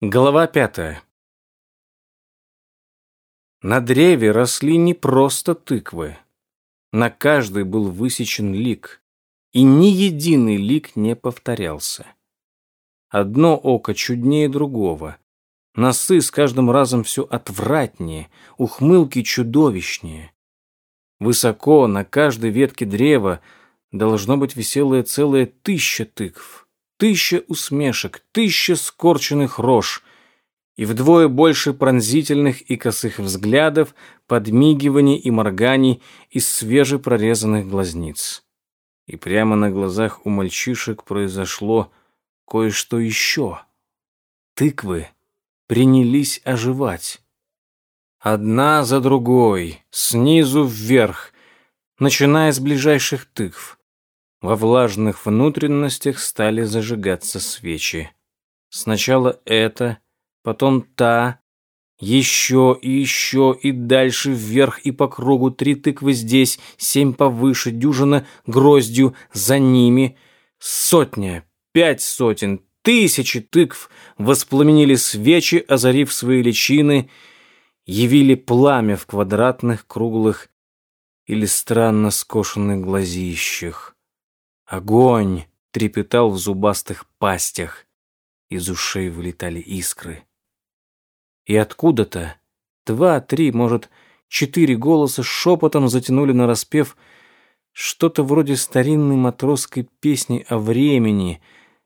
Глава пятая. На древе росли не просто тыквы. На каждой был высечен лик, и ни единый лик не повторялся. Одно око чуднее другого. Носы с каждым разом все отвратнее, ухмылки чудовищнее. Высоко на каждой ветке древа должно быть висела целая тысяча тыкв тысяча усмешек, тысяча скорченных рож и вдвое больше пронзительных и косых взглядов, подмигиваний и морганий из свежепрорезанных глазниц. И прямо на глазах у мальчишек произошло кое-что еще. Тыквы принялись оживать. Одна за другой, снизу вверх, начиная с ближайших тыкв. Во влажных внутренностях стали зажигаться свечи. Сначала это, потом та, еще и еще и дальше вверх и по кругу три тыквы здесь, семь повыше, дюжина гроздью за ними, сотня, пять сотен, тысячи тыкв воспламенили свечи, озарив свои личины, явили пламя в квадратных, круглых или странно скошенных глазищах. Огонь трепетал в зубастых пастях, из ушей вылетали искры. И откуда-то два, три, может, четыре голоса шепотом затянули на распев что-то вроде старинной матросской песни о времени,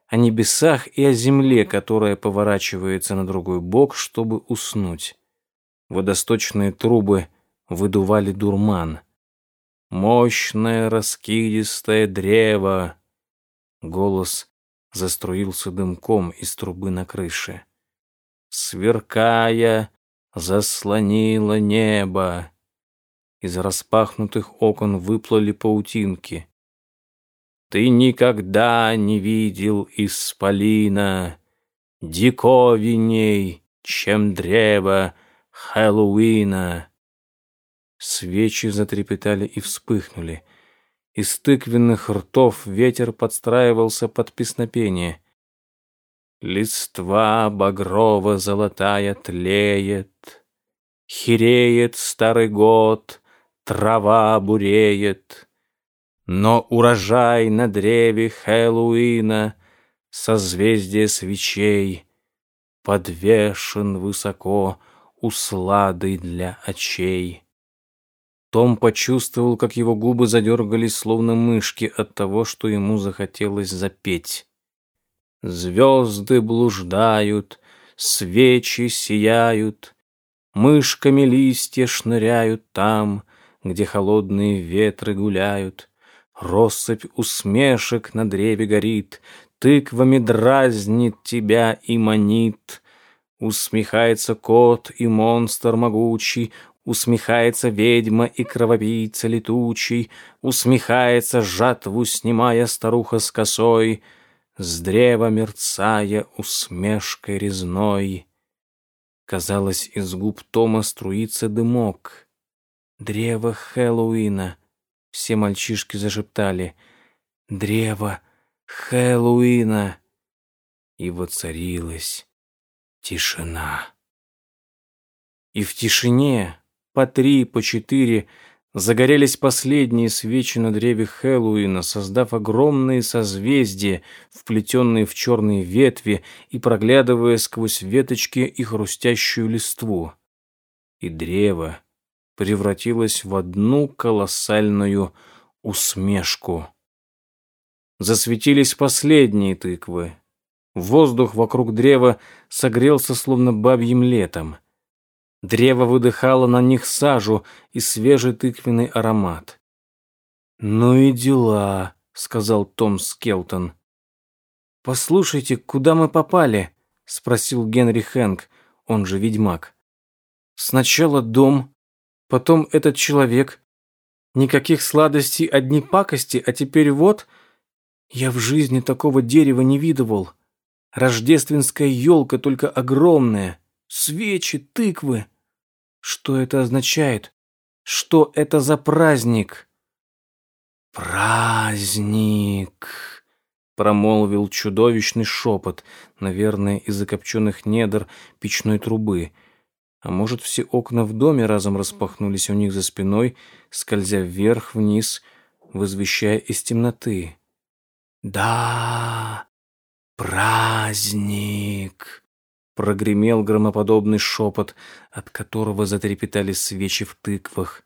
о небесах и о земле, которая поворачивается на другой бок, чтобы уснуть. Водосточные трубы выдували дурман — мощное раскидистое древо. Голос заструился дымком из трубы на крыше. Сверкая, заслонило небо. Из распахнутых окон выплыли паутинки. Ты никогда не видел исполина диковиней, чем древо Хэллоуина. Свечи затрепетали и вспыхнули. Из тыквенных ртов ветер подстраивался под песнопение. Листва багрово-золотая тлеет, Хереет старый год, трава буреет. Но урожай на древе Хэллоуина, Созвездие свечей, Подвешен высоко усладой для очей. Том почувствовал, как его губы задергались, словно мышки, от того, что ему захотелось запеть. Звезды блуждают, свечи сияют, Мышками листья шныряют там, Где холодные ветры гуляют. Россыпь усмешек на древе горит, Тыквами дразнит тебя и манит. Усмехается кот и монстр могучий, Усмехается ведьма и кровопийца летучий, Усмехается жатву, снимая старуха с косой, С древа мерцая усмешкой резной. Казалось, из губ Тома струится дымок. Древо Хэллоуина. Все мальчишки зашептали. Древо Хэллоуина. И воцарилась тишина. И в тишине по три, по четыре, загорелись последние свечи на древе Хэллоуина, создав огромные созвездия, вплетенные в черные ветви и проглядывая сквозь веточки и хрустящую листву. И древо превратилось в одну колоссальную усмешку. Засветились последние тыквы. Воздух вокруг древа согрелся словно бабьим летом. Древо выдыхало на них сажу и свежий тыквенный аромат. «Ну и дела», — сказал Том Скелтон. «Послушайте, куда мы попали?» — спросил Генри Хэнк, он же ведьмак. «Сначала дом, потом этот человек. Никаких сладостей, одни пакости, а теперь вот...» Я в жизни такого дерева не видывал. Рождественская елка, только огромная. Свечи, тыквы. Что это означает? Что это за праздник? Праздник, промолвил чудовищный шепот, наверное, из закопченных недр печной трубы. А может, все окна в доме разом распахнулись у них за спиной, скользя вверх-вниз, возвещая из темноты. «Да, праздник!» Прогремел громоподобный шепот, от которого затрепетали свечи в тыквах.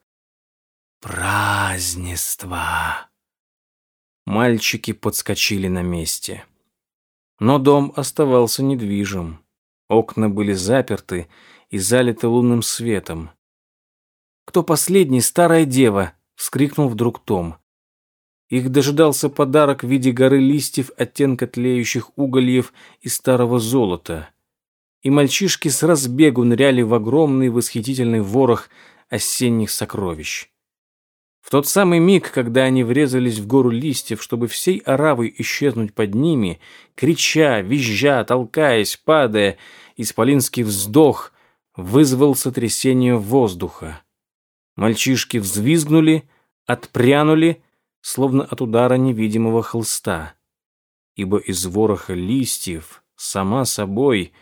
«Празднество!» Мальчики подскочили на месте. Но дом оставался недвижим. Окна были заперты и залиты лунным светом. «Кто последний, старая дева?» — вскрикнул вдруг Том. Их дожидался подарок в виде горы листьев оттенка тлеющих угольев и старого золота. И мальчишки с разбегу ныряли в огромный восхитительный ворох осенних сокровищ. В тот самый миг, когда они врезались в гору листьев, чтобы всей оравой исчезнуть под ними, крича, визжа, толкаясь, падая, исполинский вздох вызвал сотрясение воздуха. Мальчишки взвизгнули, отпрянули, словно от удара невидимого холста, ибо из вороха листьев сама собой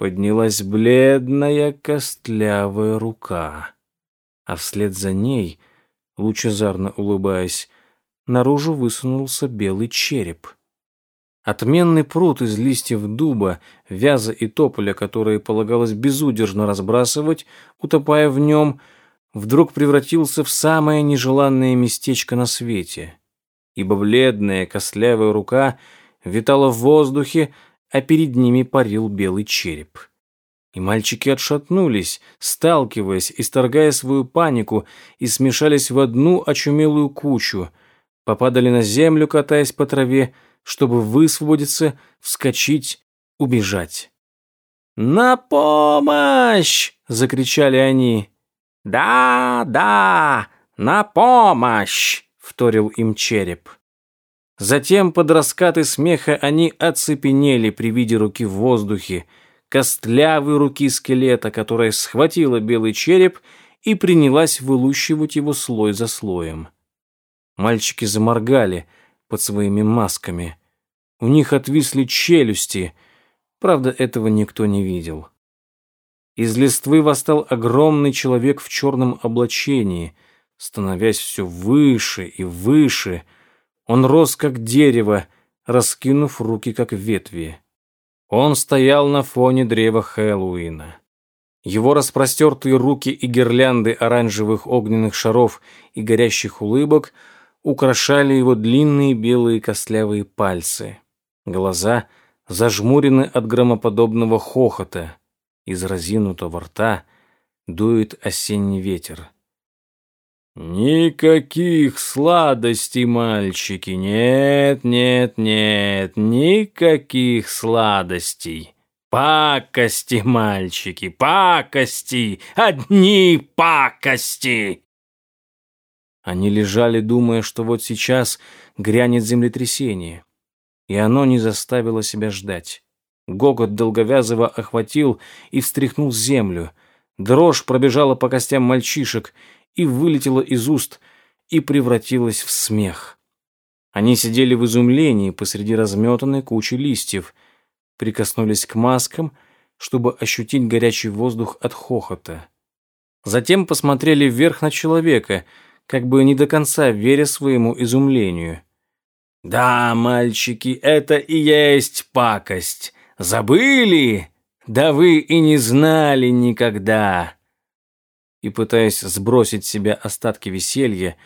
поднялась бледная костлявая рука, а вслед за ней — лучезарно улыбаясь, наружу высунулся белый череп. Отменный пруд из листьев дуба, вяза и тополя, которые полагалось безудержно разбрасывать, утопая в нем, вдруг превратился в самое нежеланное местечко на свете, ибо бледная костлявая рука витала в воздухе, а перед ними парил белый череп. И мальчики отшатнулись, сталкиваясь, исторгая свою панику, и смешались в одну очумелую кучу, попадали на землю, катаясь по траве, чтобы высвободиться, вскочить, убежать. «На помощь!» — закричали они. «Да, да, на помощь!» — вторил им череп. Затем под раскаты смеха они оцепенели при виде руки в воздухе, костлявой руки скелета, которая схватила белый череп и принялась вылущивать его слой за слоем. Мальчики заморгали под своими масками. У них отвисли челюсти, правда, этого никто не видел. Из листвы восстал огромный человек в черном облачении, становясь все выше и выше. Он рос, как дерево, раскинув руки, как ветви. Он стоял на фоне древа Хэллоуина. Его распростертые руки и гирлянды оранжевых огненных шаров и горящих улыбок украшали его длинные белые костлявые пальцы. Глаза зажмурены от громоподобного хохота. Из разинутого рта дует осенний ветер. «Никаких сладостей, мальчики! Нет, нет, нет, никаких сладостей! Пакости, мальчики, пакости! Одни пакости!» Они лежали, думая, что вот сейчас грянет землетрясение. И оно не заставило себя ждать. Гогот долговязого охватил и встряхнул землю. Дрожь пробежала по костям мальчишек — и вылетела из уст и превратилась в смех. Они сидели в изумлении посреди разметанной кучи листьев, прикоснулись к маскам, чтобы ощутить горячий воздух от хохота. Затем посмотрели вверх на человека, как бы не до конца веря своему изумлению. «Да, мальчики, это и есть пакость. Забыли? Да вы и не знали никогда!» И, пытаясь сбросить с себя остатки веселья,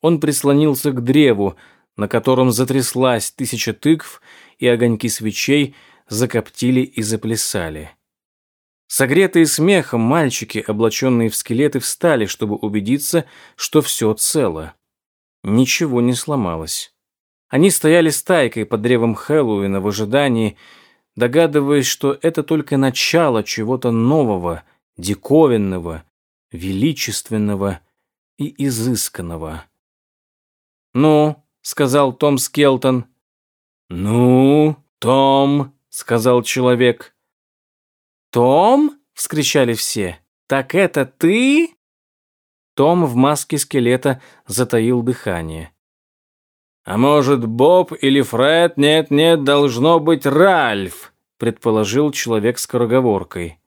он прислонился к древу, на котором затряслась тысяча тыкв, и огоньки свечей закоптили и заплясали. Согретые смехом мальчики, облаченные в скелеты, встали, чтобы убедиться, что все цело. Ничего не сломалось. Они стояли стайкой под древом Хэллоуина в ожидании, догадываясь, что это только начало чего-то нового, диковинного, величественного и изысканного. «Ну», — сказал Том Скелтон. «Ну, Том», — сказал человек. «Том?» — вскричали все. «Так это ты?» Том в маске скелета затаил дыхание. А может, Боб или Фред? Нет-нет, должно быть Ральф, предположил человек с короговоркой.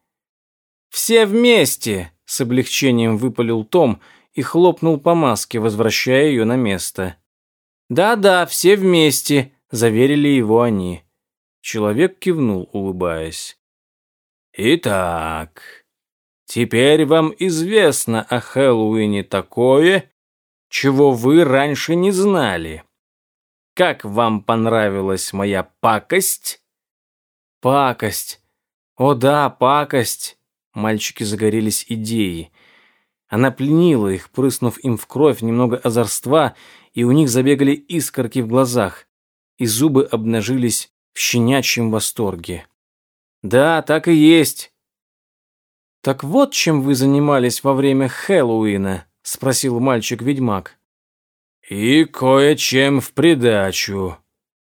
Все вместе, с облегчением выпалил Том и хлопнул по маске, возвращая ее на место. «Да-да, все вместе», — заверили его они. Человек кивнул, улыбаясь. «Итак, теперь вам известно о Хэллоуине такое, чего вы раньше не знали. Как вам понравилась моя пакость?» «Пакость! О да, пакость!» Мальчики загорелись идеей. Она пленила их, прыснув им в кровь немного озорства, и у них забегали искорки в глазах, и зубы обнажились в щенячьем восторге. «Да, так и есть». «Так вот чем вы занимались во время Хэллоуина?» — спросил мальчик-ведьмак. «И кое-чем в придачу.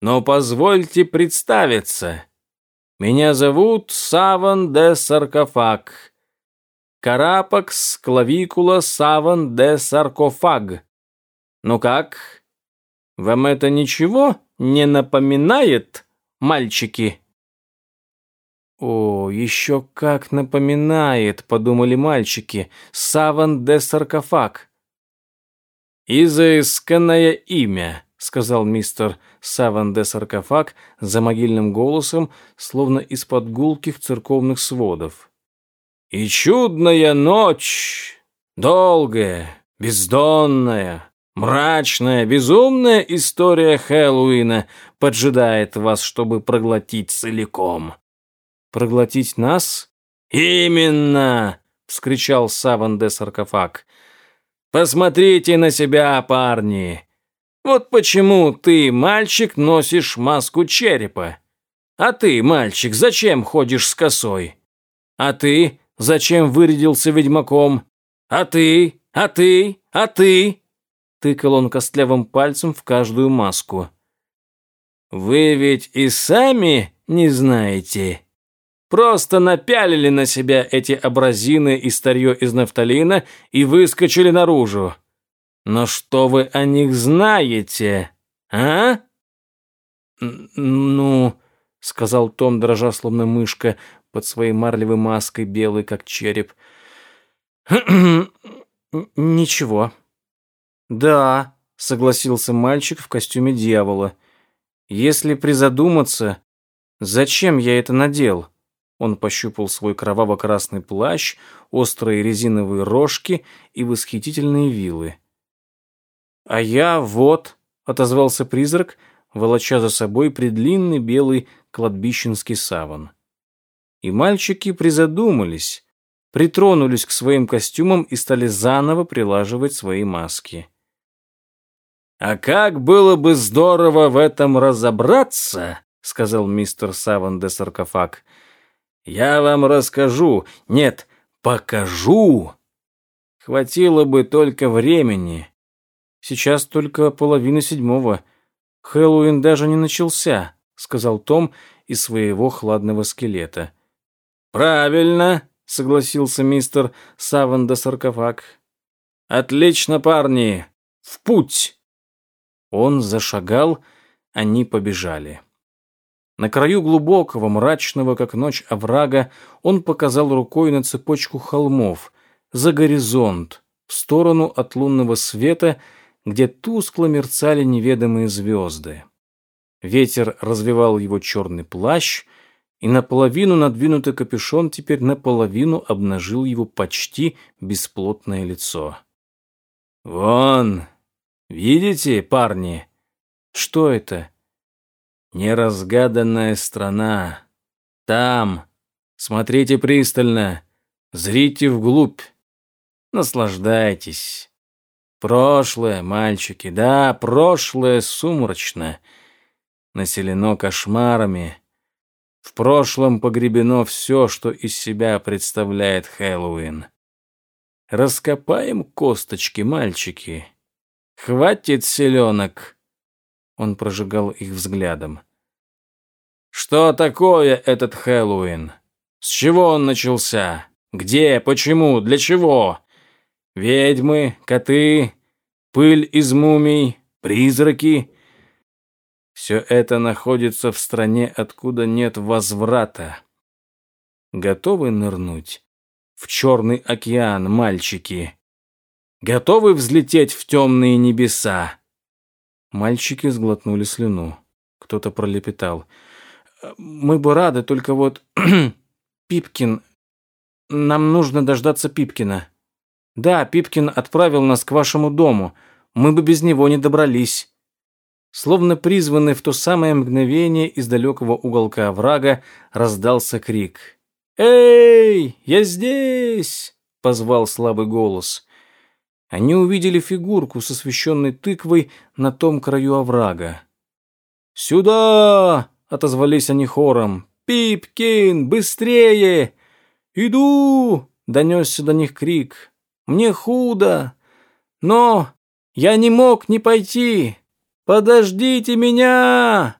Но позвольте представиться. Меня зовут Саван де Саркофаг. Карапакс клавикула Саван де Саркофаг. Ну как? Вам это ничего не напоминает?» мальчики». «О, еще как напоминает», — подумали мальчики, — «саван де саркофаг». «Изысканное имя», — сказал мистер Саван де саркофаг за могильным голосом, словно из-под гулких церковных сводов. «И чудная ночь, долгая, бездонная, Мрачная, безумная история Хэллоуина поджидает вас, чтобы проглотить целиком. Проглотить нас? Именно, вскричал Саван де Саркофаг. Посмотрите на себя, парни. Вот почему ты, мальчик, носишь маску черепа. А ты, мальчик, зачем ходишь с косой? А ты, зачем вырядился ведьмаком? А ты, а ты, а ты? Тыкал он костлявым пальцем в каждую маску. «Вы ведь и сами не знаете. Просто напялили на себя эти образины и старье из нафталина и выскочили наружу. Но что вы о них знаете, а?» «Ну...» — сказал Том, дрожа словно мышка, под своей марлевой маской, белый как череп. «Ничего». «Да», — согласился мальчик в костюме дьявола. «Если призадуматься, зачем я это надел?» Он пощупал свой кроваво-красный плащ, острые резиновые рожки и восхитительные вилы. «А я вот», — отозвался призрак, волоча за собой предлинный белый кладбищенский саван. И мальчики призадумались, притронулись к своим костюмам и стали заново прилаживать свои маски. «А как было бы здорово в этом разобраться», — сказал мистер Саван де Саркофаг. «Я вам расскажу, нет, покажу. Хватило бы только времени. Сейчас только половина седьмого. Хэллоуин даже не начался», — сказал Том из своего хладного скелета. «Правильно», — согласился мистер Саван де Саркофаг. «Отлично, парни, в путь!» Он зашагал, они побежали. На краю глубокого, мрачного, как ночь, оврага он показал рукой на цепочку холмов, за горизонт, в сторону от лунного света, где тускло мерцали неведомые звезды. Ветер развивал его черный плащ, и наполовину надвинутый капюшон теперь наполовину обнажил его почти бесплотное лицо. «Вон, Видите, парни? Что это? Неразгаданная страна. Там. Смотрите пристально. Зрите вглубь. Наслаждайтесь. Прошлое, мальчики, да, прошлое сумрачно. Населено кошмарами. В прошлом погребено все, что из себя представляет Хэллоуин. Раскопаем косточки, мальчики. Хватит селенок!» Он прожигал их взглядом. «Что такое этот Хэллоуин? С чего он начался? Где? Почему? Для чего? Ведьмы, коты, пыль из мумий, призраки, Все это находится в стране, откуда нет возврата. Готовы нырнуть в черный океан, мальчики? Готовы взлететь в темные небеса?» Мальчики сглотнули слюну. Кто-то пролепетал. «Мы бы рады, только вот... Пипкин... Нам нужно дождаться Пипкина. Да, Пипкин отправил нас к вашему дому. Мы бы без него не добрались». Словно призванный в то самое мгновение из далекого уголка врага раздался крик. «Эй, я здесь!» — позвал слабый голос. Они увидели фигурку с освещенной тыквой на том краю оврага. «Сюда!» — отозвались они хором. «Пипкин, быстрее!» «Иду!» — донесся до них крик. «Мне худо! Но я не мог не пойти! Подождите меня!»